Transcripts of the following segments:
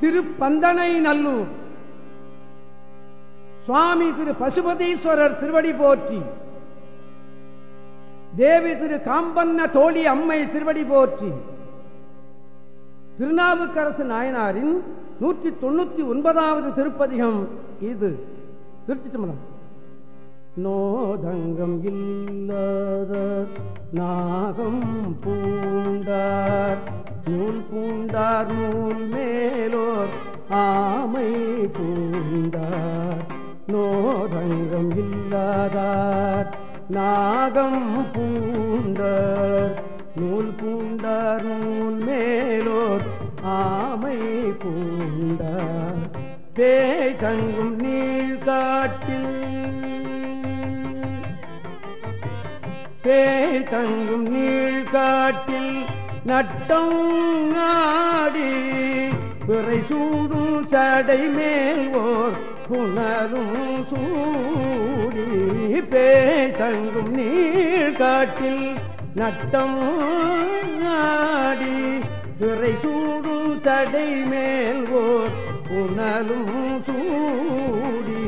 திருப்பந்தனை நல்லூர் சுவாமி திரு பசுபதீஸ்வரர் திருவடி போற்றி. தேவி திரு காம்பன்ன தோழி அம்மை திருவடி போற்றி. திருநாவுக்கரசு நாயனாரின் நூற்றி தொண்ணூத்தி ஒன்பதாவது திருப்பதிகம் இது. திருச்சி நோதங்கம் இல்லாத நாகம் பூண்டார். நூல் பூண்டார் நூல் மேலோர் ஆமை பூண்டார் நோதங்கம் இல்லாதார் நாகம் பூண்டார். நூல் பூண்டார் நூல் மேலோர் ஆமை பூண்டார் பேய் தங்கும் நீள் காட்டில் பேய் தங்கும் நீள் காட்டில் நட்டம் ஆடி பிறை சூடும் சடை மேல் ஓர் புனரும் சூடி பேய் தங்கும் நீழ்காட்டில் நட்டம் ஆடி பிறை சூடும் சடை மேல் ஓர் புனலும் சூடி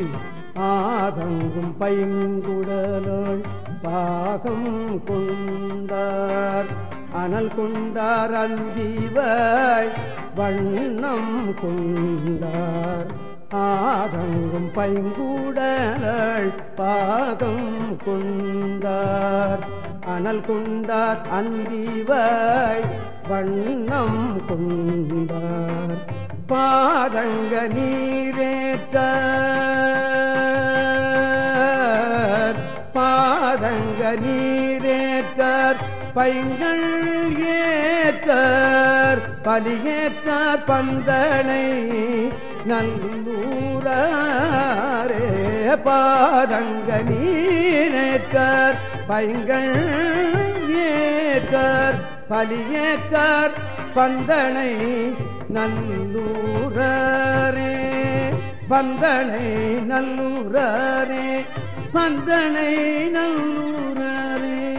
ஆதங்கும் பைங்குடலாள் பாகம் கொண்டார். அனல் கொண்டார் அந்திவாய் வண்ணம் கொண்டார். ஆதங்கும் பைங்கூடல் பாகம் கொண்டார். அனல் கொண்டார் அந்திவாய் வண்ணம் கொண்டார். பாதங்க நீரேற்றார் பாதங்க நீர் பைங்கள் ஏற்றார் பலியேற்றார் பந்தனை நந்தூரே பாதங்க நீரேற்றார் பைங்கள் ஏற்றார் பலியேற்றார் பந்தனை நல்லூரே பந்தனை நல்லூரே பந்தனை நல்லூரே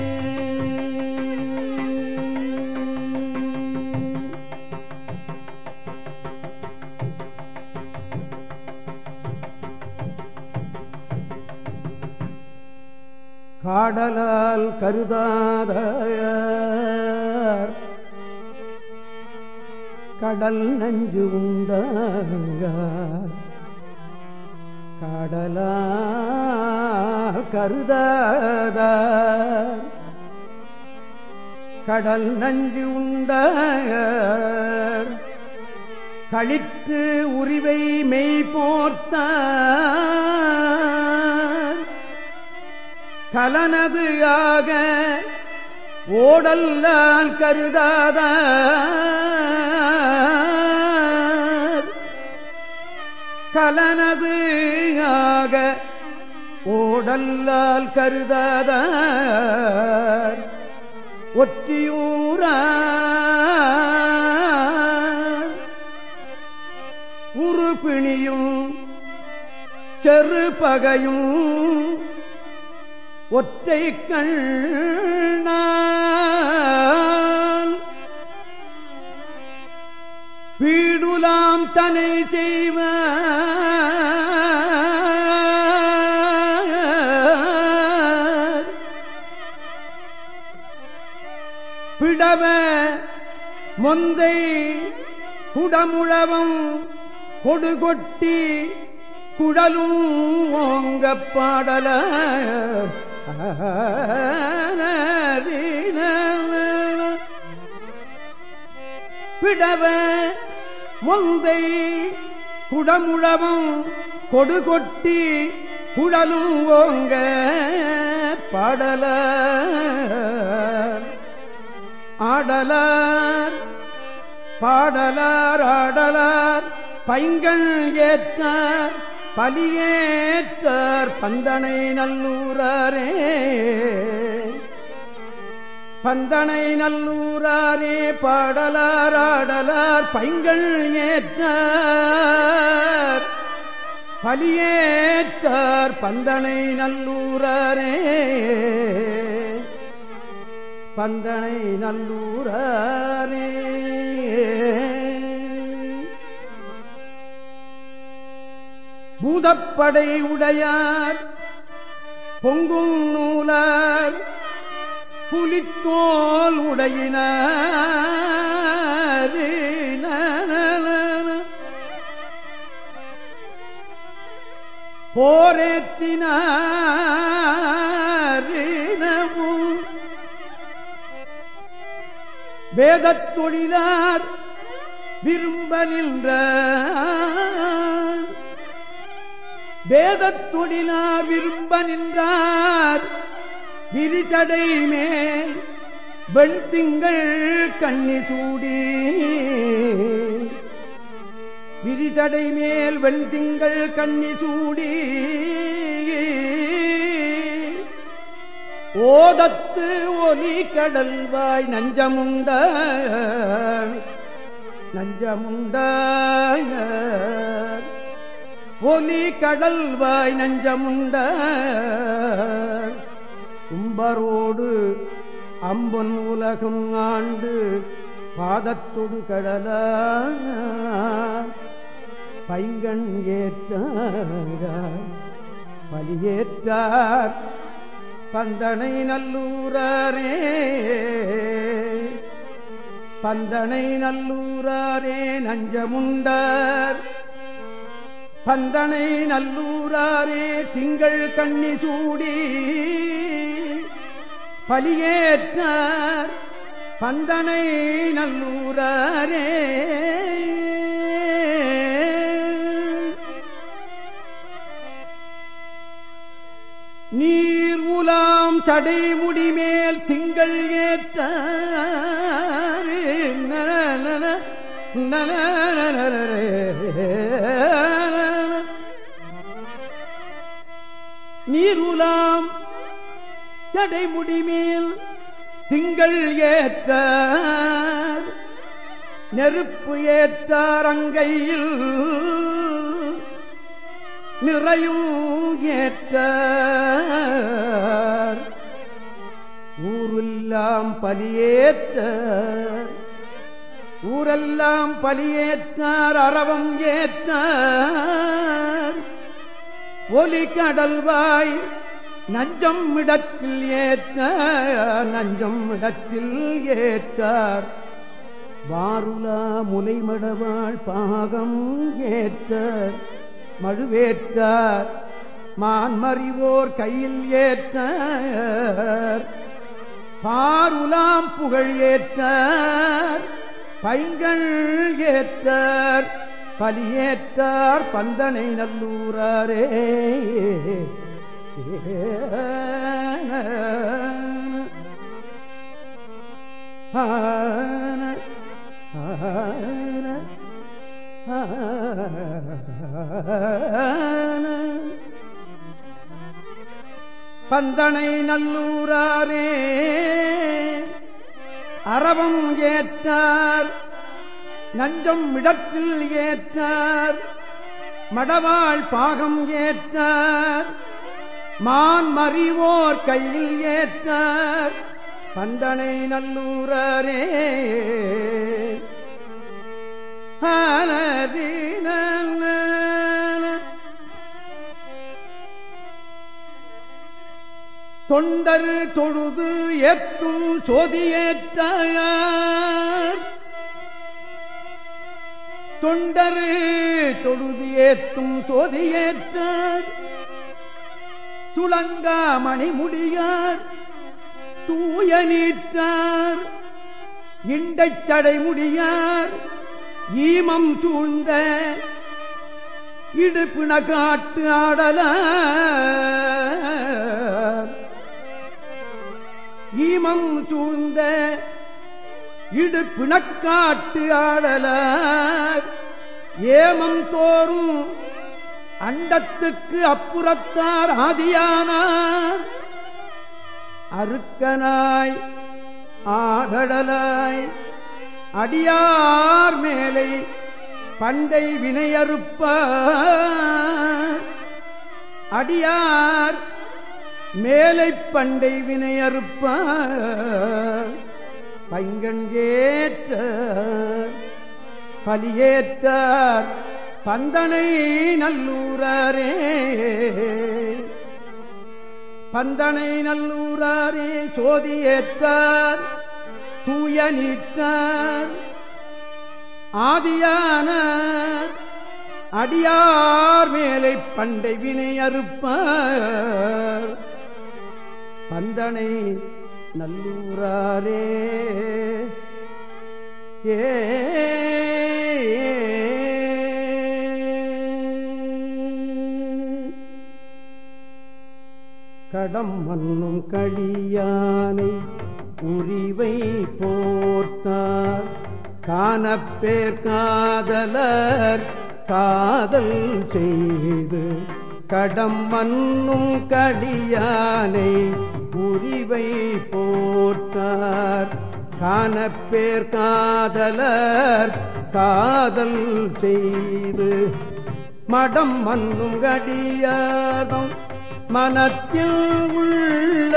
காடலால் கருதாத கடல் நஞ்சு உண்ட கடலால் கருதாத கடல் நஞ்சு உண்ட களிற்று உரிவை மெய் போர்த்த கலனது ஆக ஓடல்லால் கருதாத கலனது ஆக ஓடல்லால் கருதாத ஒற்றியூரா உறுப்பிணியும் செருப்பகையும் ஒற்றை கண்ணால் வீடுலாம் தனை செய்வ. பிடவ மொந்தை குடமுழவம் கொடுகொட்டி குடலும் ஓங்க பாடல. விடவ முந்தை குடமுழவும் கொடுகொட்டி குழலும் ஓங்க பாடல ஆடலார் பாடலார் ஆடலார் பைங்கள் ஏற்றார் பலியேற்றார் பந்தனை நல்லூரே பந்தனை நல்லூரே பாடலார் ஆடலார் பைங்கள் ஏற்றார். பலியேற்றார் பந்தனை நல்லூரே பந்தனை நல்லூரே பூதப்படை உடையார் பொங்கும் நூலார் புலித்தோல் உடையினார். போரேற்றினார் வேதத் தொழிலார் விரும்ப நின்ற வேதத் விரும்ப நின்றார். விரிசடை மேல் வெண்திங்கள் கண்ணி சூடி. விரிசடை மேல் வெண்திங்கள் கண்ணி சூடி. ஓதத்து ஒலி கடல்வாய் நஞ்சமுண்ட நஞ்சமுண்ட ஒலி கடல் வாய் நஞ்சமுண்ட கும்பரோடு அம்பன் உலகம் ஆண்டு பாதத்தொடு கடல. பைங்கண் ஏற்றார் பலியேற்றார் பந்தனை நல்லூரே பந்தனை நல்லூரே நஞ்சமுண்டார். பந்தனை நல்லூராரே திங்கள் கண்ணி சூடி பலியேற்றார் பந்தனை நல்லூராரே நீர் உலாம் சடை முடிமேல் திங்கள் ஏற்ற நல நல நீருலாம் சடை முடிமேல் திங்கள் ஏற்ற நெருப்பு ஏற்றாரங்கையில் நிறையும் ஏற்ற ஊரெல்லாம் பலியேற்ற ஊரெல்லாம் பலியேற்றார் அறவம் ஏற்றார். ஒலி கடல்வாய் நஞ்சம் இடத்தில் ஏற்ற நஞ்சம் இடத்தில் ஏற்றார். வாருலா முனைமடவாள் பாகம் ஏற்ற மழுவேற்றார். மான்மறிவோர் கையில் ஏற்ற பாருலாம் புகழ் ஏற்றார் பைங்கள் ஏற்றார். பலியேற்றார் பந்தனை நல்லூரே ஆன ஆன பந்தனை நல்லூராரே. அறவம் ஏற்றார் நஞ்சம் இடத்தில் ஏற்றார் மடவாள் பாகம் ஏற்றார் மான் மறிவோர் கையில் ஏற்றார் பந்தனை நல்லூரே தொண்டரு தொழுது எத்தும் சோதியேற்றாயார் தொண்டரு தொழுது ஏத்தும் சோதியேற்றார். துளங்கா மணிமுடியார் தூய நீற்றார். இண்டைச் சடை முடியார் ஈமம் சூழ்ந்த இடுப்பின காட்டு ஆடல ஈமம் சூழ்ந்த இடுப்பிணக்காட்டு ஆடலார். ஏமம் தோறும் அண்டத்துக்கு அப்புறத்தார் ஆதியானார். அருக்கனாய் ஆகடலாய் அடியார் மேலை பண்டை வினையறுப்பார். அடியார் மேலை பண்டை வினையறுப்பார். பைங்கண் ஏற்ற பலியேற்றார் பந்தனை நல்லூரே பந்தனை நல்லூரே சோதியேற்றார் தூய நீற்றார் ஆதியான அடியார் மேலை பண்டை வினை அறுப்பார். பந்தனை நல்லூராரே. ஏ கடம் மன்னும் களியானை உரிவை போர்த்தார். காணப்பேர் காதலர் காதல் செய்து கடம் மன்னும் கடியானை உரிவை போர்த்தார் காணப்பேர் காதலர் காதல் செய்து மடம் மன்னும் கடியாதம் மனத்தில் உள்ள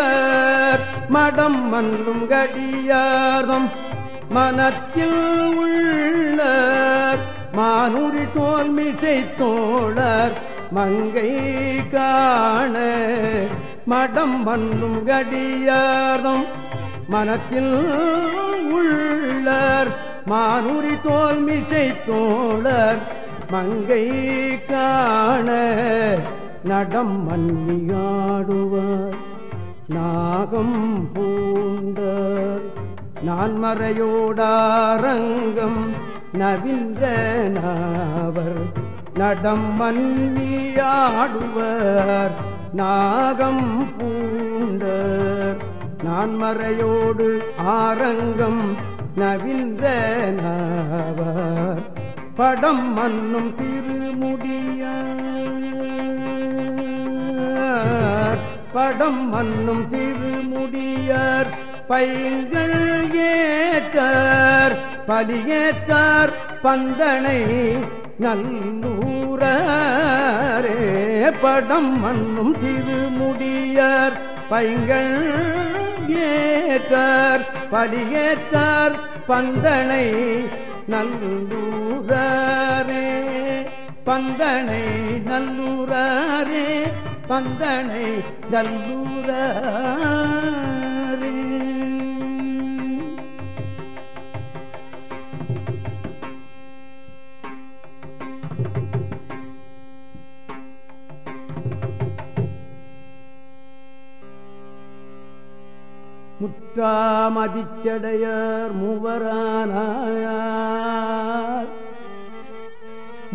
மடம் மன்னும் கடியாதம் மனத்தில் உள்ள மானுரி தோல்மிசை தோழர் மங்கை காண மடம் மன்னும் கடியார்தம் மனத்தில் உள்ளர் மானுரி தோல் மிசை தோழர் மங்கை காண நடம் மன்னியாடுவார். நாகம் பூண்டார் நான் மறையோடாரங்கம் நவின்றனாவர் நடம் மன்னியாடுவர் நாகம் பூண்டர். நான் மறையோடு ஆரங்கம் நவின்றனாவர் படம் மன்னும் திருமுடிய படம் மன்னும் திருமுடியார் பைங்கள் ஏற்றார். பலியேற்றார் பந்தனை நல்லூரே படம் மண்ணும் திருமுடியார் பைங்கள் ஏற்றார் பலியேற்றார் பந்தனை நல்லூரே பந்தனை நல்லூரே பந்தனை நல்லூரே முற்றாமதிச்சடையர் மூவரானார்.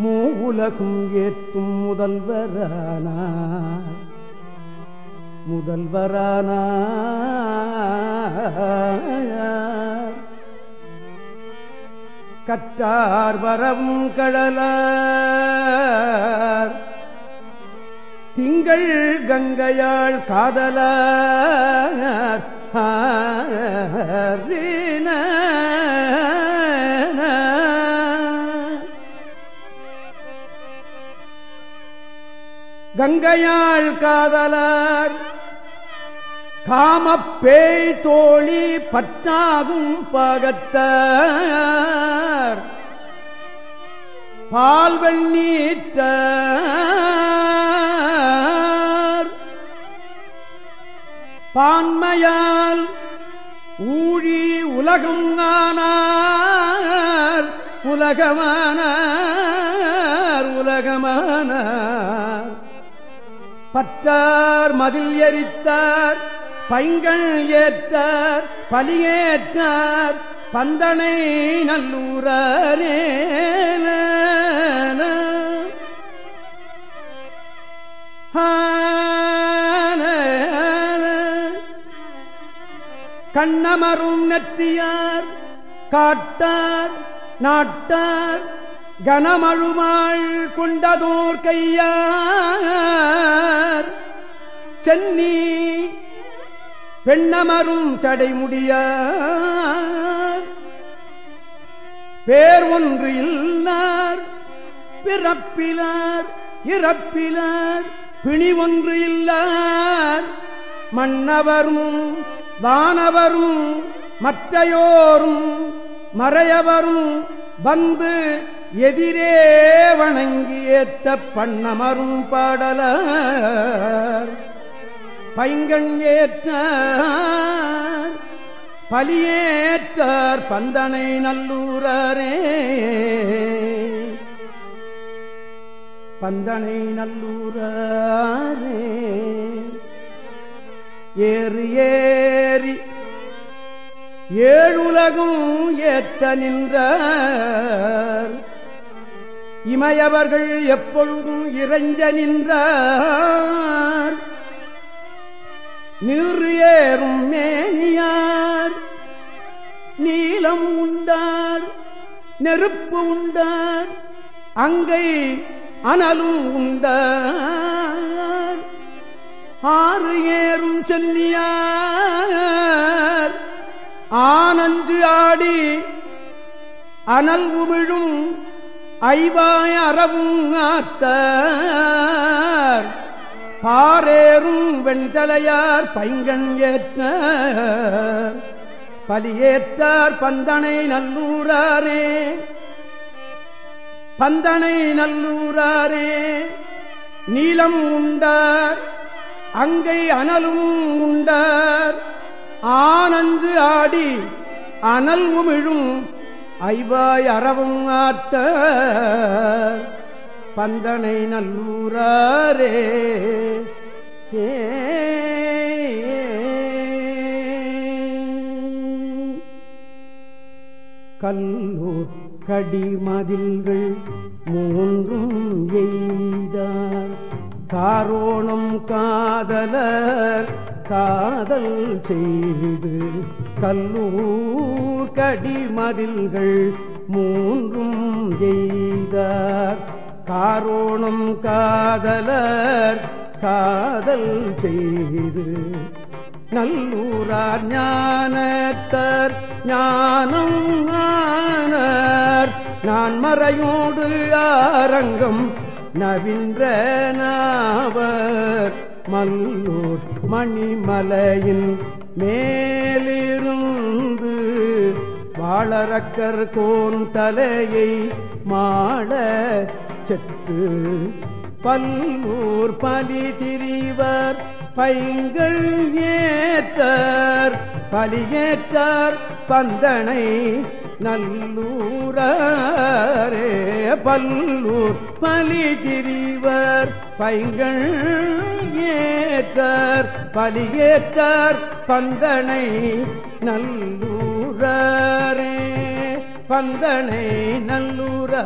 மூவுலகும் ஏத்தும் முதல்வரானார். முதல்வரானார். கற்றார் வரவும் கடலார் திங்கள் கங்கையாள் காதலார். கங்கையாள் காதலார் காமப்பேய் தோழி பற்றாகும் பகத்தார். பால்வெள் நீட்டார் பான்மையால் ஊழி உலகம் ஆனார் உலகமானார் உலகமானார். பற்றார் மதில் எரித்தார் பைங்கள் ஏற்றார் பலியேற்றார். பந்தனை நல்லூரே ஆ கண்ணமரும் நெற்றியார் காட்டார் நாட்டார் கனமழுமாள் கொண்டதோர் கையார். சென்னி பெண்ணமரும் சடைமுடியார். பேர் ஒன்று இல்லார் பிறப்பிலார் இறப்பிலார் பிணி ஒன்று இல்லார். மன்னவரும் வானவரும் மற்றையோரும் மறையவரும் வந்து எதிரே வணங்கி ஏத்த பண்ணமரும் பாடல பைங்கண் ஏற்ற பலியேற்றார் பந்தனை நல்லூரரே. பந்தனை நல்லூரே ஏறு ஏ ஏறி ஏழுலகும் ஏத்த நின்றார். இமையவர்கள் எப்பொழுதும் இறைஞ்ச நின்றார். நீர் ஏறும் மேனியார் நீலம் உண்டார் நெருப்பு உண்டார் அங்கை அனலும் உண்டார். ஆறு ஏறும் சென்னியார். ஆனஞ்சு ஆடி அனல் உமிழும் ஐவாய அறவும் ஆர்த்தார். பாரேறும் வெண்தலையார் பைங்கண் ஏற்ற பலியேற்றார் பந்தனை நல்லூராரே. பந்தனை நல்லூராரே. நீலம் உண்டார். அங்கை அனலும் உண்டார். ஆனன்று ஆடி அனல் உமிழும் ஐவாய் அறவும் ஆர்த்த பந்தனை நல்லூரே கல்லூர் கடிமதில்கள் மூன்றும் எய்தார். காரோணம் காதலர் காதல் செய்து கல்லூர் கடிமதில்கள் மூன்றும் எய்தார். காரோணம் காதலர் காதல் செய்து நல்லூரார் ஞானத்தர் ஞானம் ஞானர் நான் மறையோடு ஆரங்கம் நவின்ற மல்லூர் மணிமலையின் மேலிருந்து வாழறக்கர் கோன் தலையை மாட செத்து பல்லூர் பலி திரிவர் பைங்கள் ஏற்றார் பலியேற்றார் பந்தனை நல்லூரே பல்லூர் பலிதிரிவர் பைங்கள் ஏற்றார் பலியேற்றார் பந்தனை நல்லூரே பந்தனை நல்லூரே